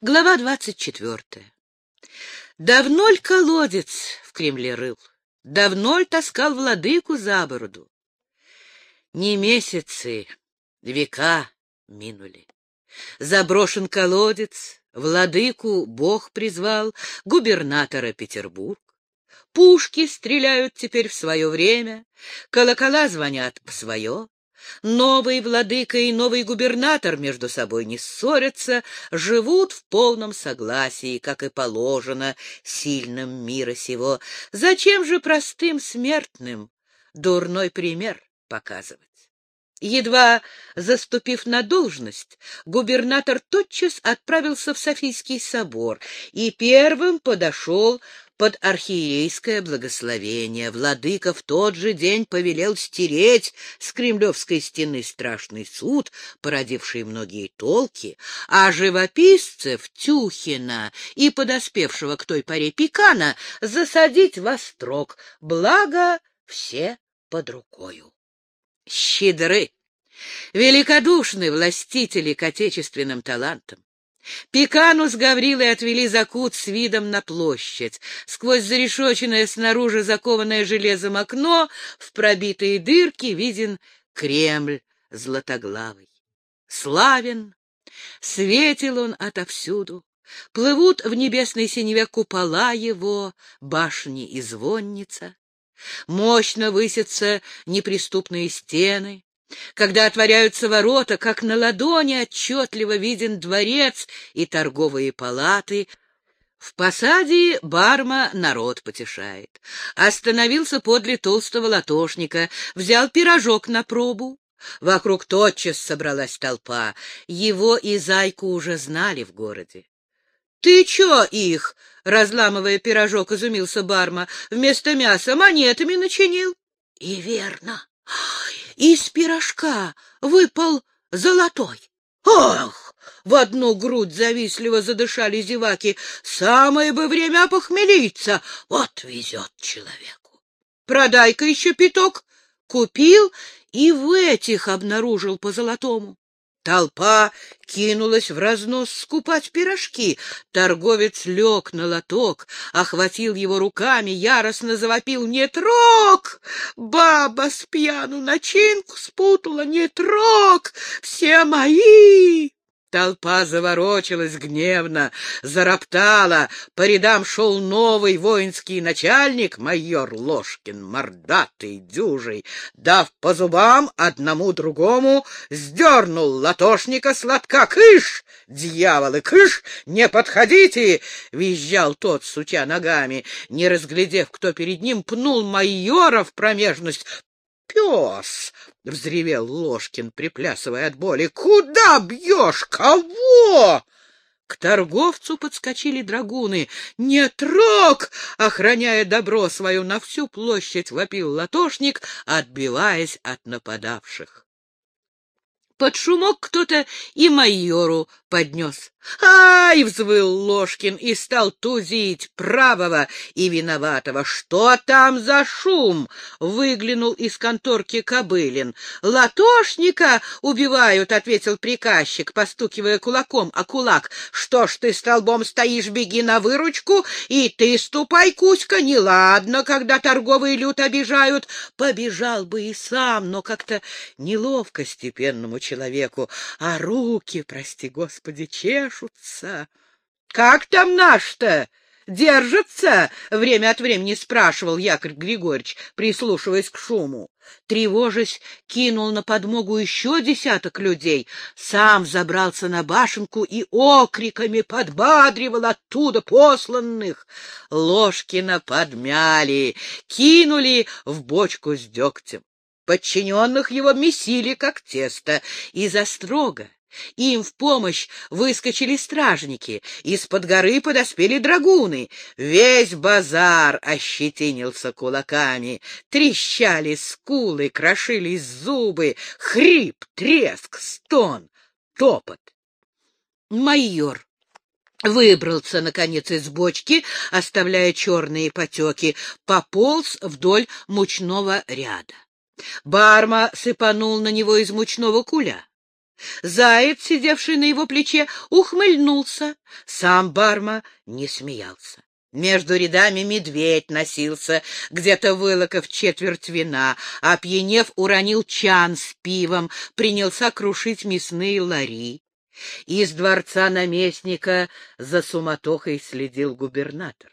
Глава двадцать четвертая. Давно ль колодец в Кремле рыл? Давно ль таскал владыку за бороду? Не месяцы, века минули. Заброшен колодец, владыку Бог призвал, губернатора Петербург. Пушки стреляют теперь в свое время, колокола звонят в свое. Новый владыка и новый губернатор между собой не ссорятся, живут в полном согласии, как и положено сильным мира сего. Зачем же простым смертным дурной пример показывать? Едва заступив на должность, губернатор тотчас отправился в Софийский собор и первым подошел под архиерейское благословение. Владыка в тот же день повелел стереть с кремлевской стены страшный суд, породивший многие толки, а живописцев Тюхина и подоспевшего к той поре Пикана засадить во строк, благо все под рукою. Щедры, великодушны властители к отечественным талантам. Пикану с Гаврилой отвели за кут с видом на площадь. Сквозь зарешоченное снаружи закованное железом окно в пробитые дырки виден Кремль златоглавый. Славен, светил он отовсюду. Плывут в небесной синеве купола его, башни и звонница. Мощно высятся неприступные стены, когда отворяются ворота, как на ладони отчетливо виден дворец и торговые палаты. В посаде барма народ потешает. Остановился подле толстого латошника, взял пирожок на пробу. Вокруг тотчас собралась толпа. Его и зайку уже знали в городе. — Ты чё их? — разламывая пирожок, изумился барма. — Вместо мяса монетами начинил. — И верно. Из пирожка выпал золотой. Ох! В одну грудь завистливо задышали зеваки. Самое бы время опохмелиться. Вот везет человеку. Продай-ка еще пяток. Купил и в этих обнаружил по золотому. Толпа кинулась в разнос скупать пирожки. Торговец лег на лоток, охватил его руками, яростно завопил «Не трог!» Баба с пьяну начинку спутала «Не трог! Все мои!» Толпа заворочилась гневно, зароптала. По рядам шел новый воинский начальник, майор Ложкин, мордатый, дюжий. Дав по зубам одному другому, сдернул латошника сладка. «Кыш! Дьяволы, кыш! Не подходите!» — визжал тот, сутя ногами. Не разглядев, кто перед ним, пнул майора в промежность. «Пес!» — взревел Ложкин, приплясывая от боли. «Куда бьешь? Кого?» К торговцу подскочили драгуны. «Не трог!» — охраняя добро свое на всю площадь, вопил латошник, отбиваясь от нападавших. Под шумок кто-то и майору поднес. «Ай!» — взвыл Ложкин и стал тузить правого и виноватого. «Что там за шум?» — выглянул из конторки Кобылин. «Латошника убивают», — ответил приказчик, постукивая кулаком о кулак. «Что ж ты столбом стоишь, беги на выручку, и ты ступай, Кузька, неладно, когда торговый люд обижают. Побежал бы и сам, но как-то неловко степенному человеку, а руки, прости господи, чешут чешутся. — Как там наш-то? Держится? — время от времени спрашивал Яков Григорьевич, прислушиваясь к шуму. Тревожась, кинул на подмогу еще десяток людей, сам забрался на башенку и окриками подбадривал оттуда посланных. Ложкина подмяли, кинули в бочку с дегтем. Подчиненных его месили, как тесто, и за строго им в помощь выскочили стражники, из-под горы подоспели драгуны. Весь базар ощетинился кулаками, трещали скулы, крошились зубы, хрип, треск, стон, топот. Майор выбрался, наконец, из бочки, оставляя черные потеки, пополз вдоль мучного ряда. Барма сыпанул на него из мучного куля. Заяц, сидевший на его плече, ухмыльнулся. Сам Барма не смеялся. Между рядами медведь носился, где-то вылоков четверть вина, опьянев уронил чан с пивом, принялся крушить мясные лари. Из дворца наместника за суматохой следил губернатор.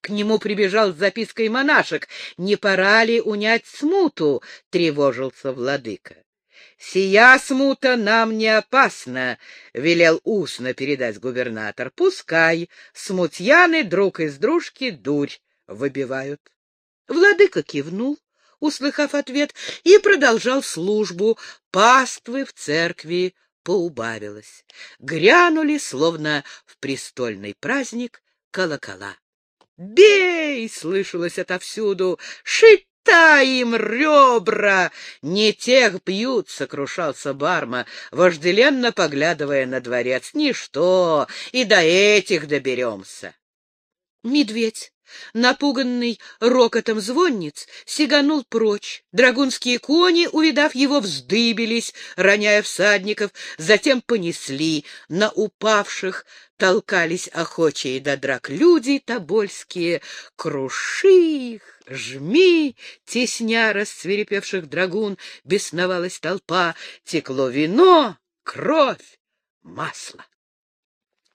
К нему прибежал с запиской монашек. «Не пора ли унять смуту?» — тревожился владыка. «Сия смута нам не опасна», — велел устно передать губернатор. «Пускай смутьяны друг из дружки дурь выбивают». Владыка кивнул, услыхав ответ, и продолжал службу. Паствы в церкви поубавилось. Грянули, словно в престольный праздник, колокола. «Бей!» — слышалось отовсюду. «Шить им ребра! Не тех бьют!» — сокрушался Барма, вожделенно поглядывая на дворец. «Ничто, и до этих доберемся!» Медведь напуганный рокотом звонниц, сиганул прочь. Драгунские кони, увидав его, вздыбились, роняя всадников, затем понесли. На упавших толкались охочие до драк люди тобольские. Круши их, жми! Тесня расцвирепевших драгун, бесновалась толпа. Текло вино, кровь, масло.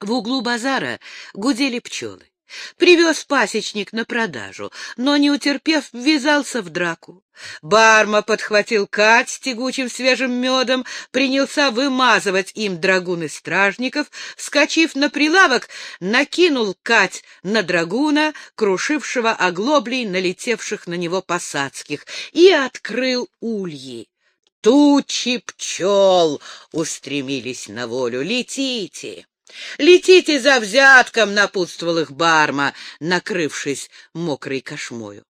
В углу базара гудели пчелы. Привез пасечник на продажу, но, не утерпев, ввязался в драку. Барма подхватил кать с тягучим свежим медом, принялся вымазывать им драгуны стражников, скачив на прилавок, накинул кать на драгуна, крушившего оглоблей налетевших на него посадских, и открыл ульи. Тучи пчел устремились на волю. «Летите!» «Летите за взятком!» — напутствовал их Барма, накрывшись мокрой кошмою.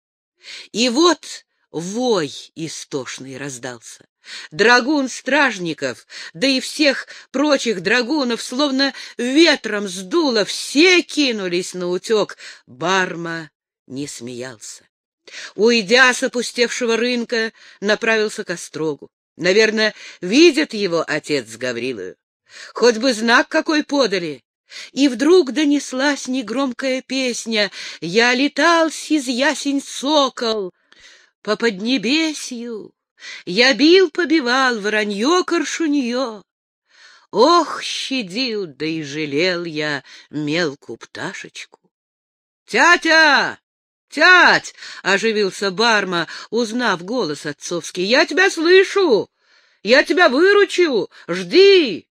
И вот вой истошный раздался. Драгун стражников, да и всех прочих драгунов, словно ветром сдуло, все кинулись на утек. Барма не смеялся. Уйдя с опустевшего рынка, направился к острогу. Наверное, видит его отец с Гаврилою. Хоть бы знак какой подали. И вдруг донеслась негромкая песня «Я летал из ясень сокол по поднебесью, я бил, побивал воронье-коршунье. Ох, щадил, да и жалел я мелкую пташечку. «Тятя! Тять!» — оживился Барма, узнав голос отцовский. «Я тебя слышу! Я тебя выручу! Жди!»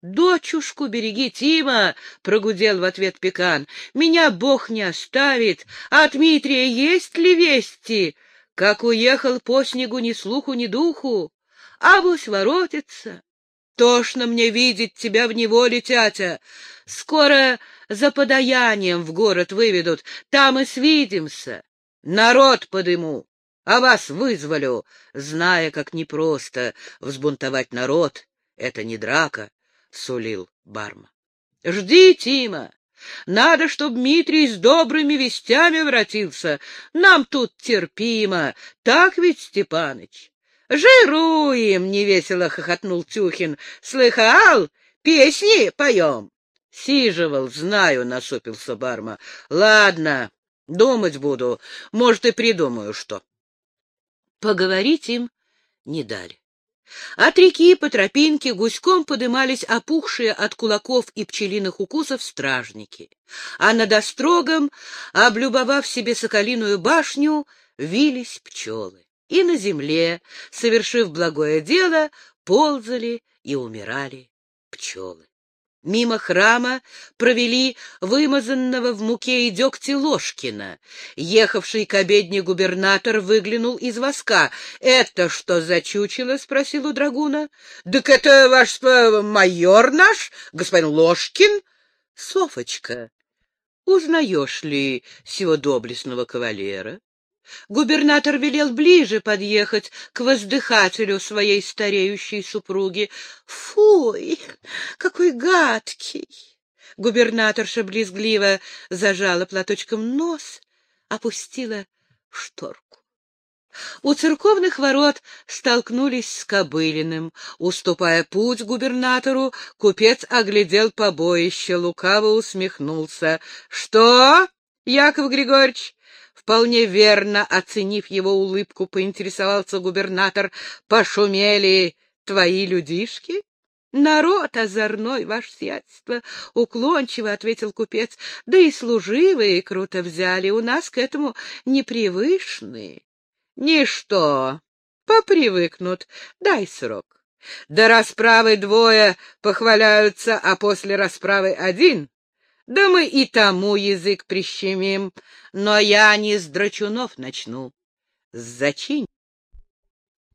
«Дочушку береги, Тима!» — прогудел в ответ Пекан. «Меня Бог не оставит. А Дмитрия есть ли вести? Как уехал по снегу ни слуху, ни духу. А вось воротится. Тошно мне видеть тебя в неволе, тятя. Скоро за подаянием в город выведут, там и свидимся. Народ подыму, а вас вызволю, зная, как непросто взбунтовать народ. Это не драка, — сулил Барма. — Жди, Тима. Надо, чтоб Дмитрий с добрыми вестями вратился. Нам тут терпимо. Так ведь, Степаныч? — Жируем! — невесело хохотнул Тюхин. — Слыхал? Песни поем. — Сиживал, знаю, — насупился Барма. — Ладно, думать буду. Может, и придумаю что. Поговорить им не дали. От реки по тропинке гуськом подымались опухшие от кулаков и пчелиных укусов стражники, а над острогом, облюбовав себе соколиную башню, вились пчелы. И на земле, совершив благое дело, ползали и умирали пчелы. Мимо храма провели вымазанного в муке и дегте Ложкина. Ехавший к обедне губернатор выглянул из воска. — Это что за чучело? — спросил у драгуна. — Так это ваш э, майор наш, господин Ложкин. — Софочка, узнаешь ли сего доблестного кавалера? Губернатор велел ближе подъехать к воздыхателю своей стареющей супруги. «Фуй, какой гадкий!» Губернаторша брезгливо зажала платочком нос, опустила шторку. У церковных ворот столкнулись с Кобылиным. Уступая путь губернатору, купец оглядел побоище, лукаво усмехнулся. — Что, Яков Григорьевич? Вполне верно, оценив его улыбку, поинтересовался губернатор. — Пошумели твои людишки? — Народ озорной, ваше сиятельство, — уклончиво ответил купец. — Да и служивые круто взяли, у нас к этому непривычные. Ничто, попривыкнут, дай срок. До расправы двое похваляются, а после расправы один. Да мы и тому язык прищемим, но я не с драчунов начну. Зачинь.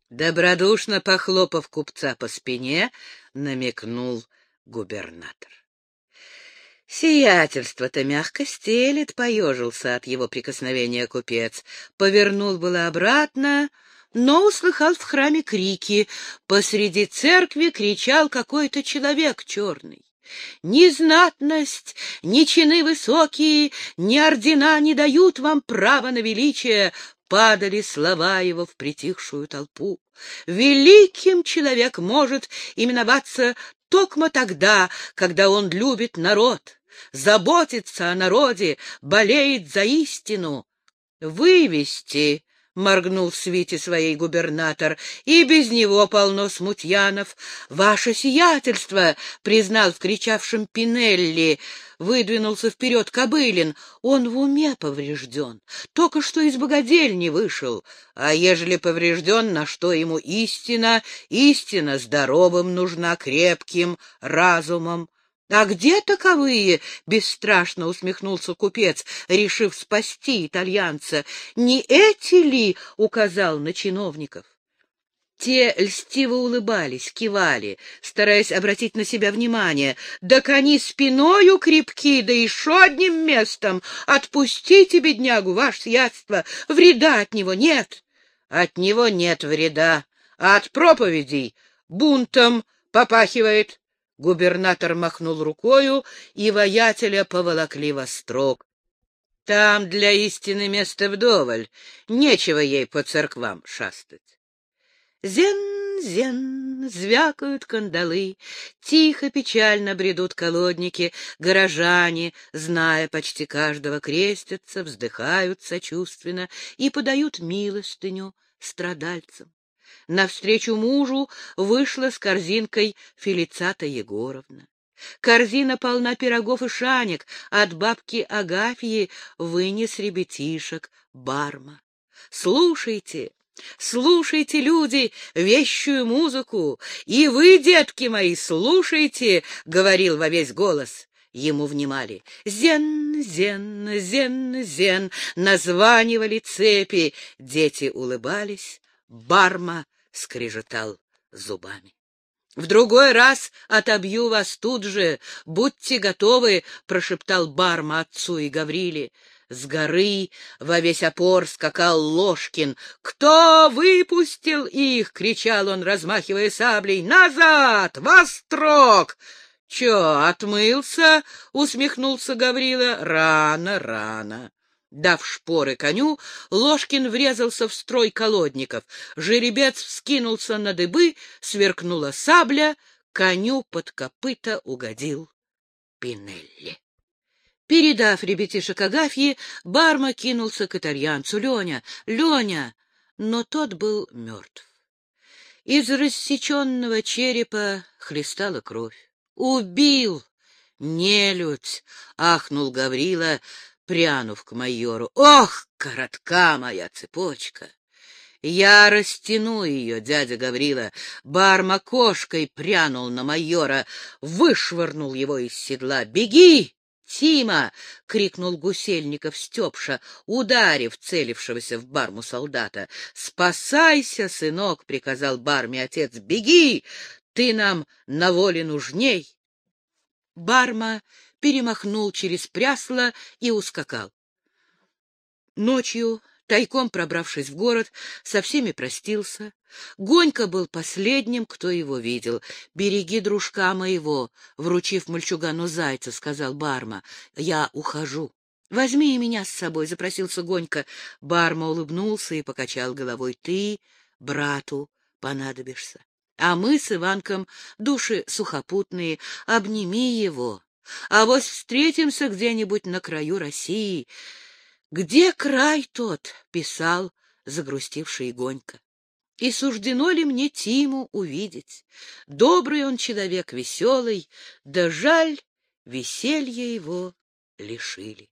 Добродушно похлопав купца по спине, намекнул губернатор. Сиятельство-то мягко стелет, поежился от его прикосновения купец. Повернул было обратно, но услыхал в храме крики. Посреди церкви кричал какой-то человек черный. Ни знатность, ни чины высокие, ни ордена не дают вам права на величие, падали слова его в притихшую толпу. Великим человек может именоваться токмо тогда, когда он любит народ, заботится о народе, болеет за истину. Вывести — моргнул в свете своей губернатор, — и без него полно смутьянов. — Ваше сиятельство! — признал в кричавшем Пинелли. Выдвинулся вперед Кобылин. Он в уме поврежден. Только что из богадельни вышел. А ежели поврежден, на что ему истина? Истина здоровым нужна, крепким, разумом. «А где таковые?» — бесстрашно усмехнулся купец, решив спасти итальянца. «Не эти ли?» — указал на чиновников. Те льстиво улыбались, кивали, стараясь обратить на себя внимание. «Да кони спиною крепки, да еще одним местом! Отпустите беднягу, ваше сиятельство! Вреда от него нет!» «От него нет вреда, а от проповедей бунтом попахивает!» Губернатор махнул рукою, и воятеля поволокли во строк. Там для истины место вдоволь, нечего ей по церквам шастать. Зен-зен, звякают кандалы, тихо, печально бредут колодники, горожане, зная почти каждого, крестятся, вздыхают сочувственно и подают милостыню страдальцам. Навстречу мужу вышла с корзинкой Фелицата Егоровна. Корзина полна пирогов и шанек, от бабки Агафьи вынес ребятишек Барма. Слушайте, слушайте, люди, вещую музыку, и вы, детки мои, слушайте, — говорил во весь голос. Ему внимали. Зен, зен, зен, зен, названивали цепи. Дети улыбались, Барма скрежетал зубами. — В другой раз отобью вас тут же. Будьте готовы, — прошептал Барма отцу и Гавриле. С горы во весь опор скакал Ложкин. «Кто выпустил их?» — кричал он, размахивая саблей. «Назад! Вострок!» «Чё, отмылся?» — усмехнулся Гаврила. «Рано, рано». Дав шпоры коню, Ложкин врезался в строй колодников. Жеребец вскинулся на дыбы, сверкнула сабля, коню под копыта угодил Пинелли. Передав ребятишек Агафьи, Барма кинулся к итальянцу. «Леня! Леня!» Но тот был мертв. Из рассеченного черепа хлестала кровь. «Убил! Нелюдь!» — ахнул Гаврила, прянув к майору. «Ох, коротка моя цепочка!» Я растяну ее, дядя Гаврила. Барма кошкой прянул на майора, вышвырнул его из седла. «Беги!» «Тима!» — крикнул Гусельников Степша, ударив целившегося в барму солдата. «Спасайся, сынок!» — приказал барме отец. «Беги! Ты нам на воле нужней!» Барма перемахнул через прясло и ускакал. Ночью, тайком пробравшись в город, со всеми простился. Гонька был последним, кто его видел. «Береги дружка моего», — вручив мальчугану зайца, сказал Барма. «Я ухожу». Возьми и меня с собой, — запросился Гонька. Барма улыбнулся и покачал головой. Ты брату понадобишься. А мы с Иванком души сухопутные, обними его. А вот встретимся где-нибудь на краю России. Где край тот? — писал загрустивший Гонька. И суждено ли мне Тиму увидеть? Добрый он человек, веселый, да жаль, веселье его лишили.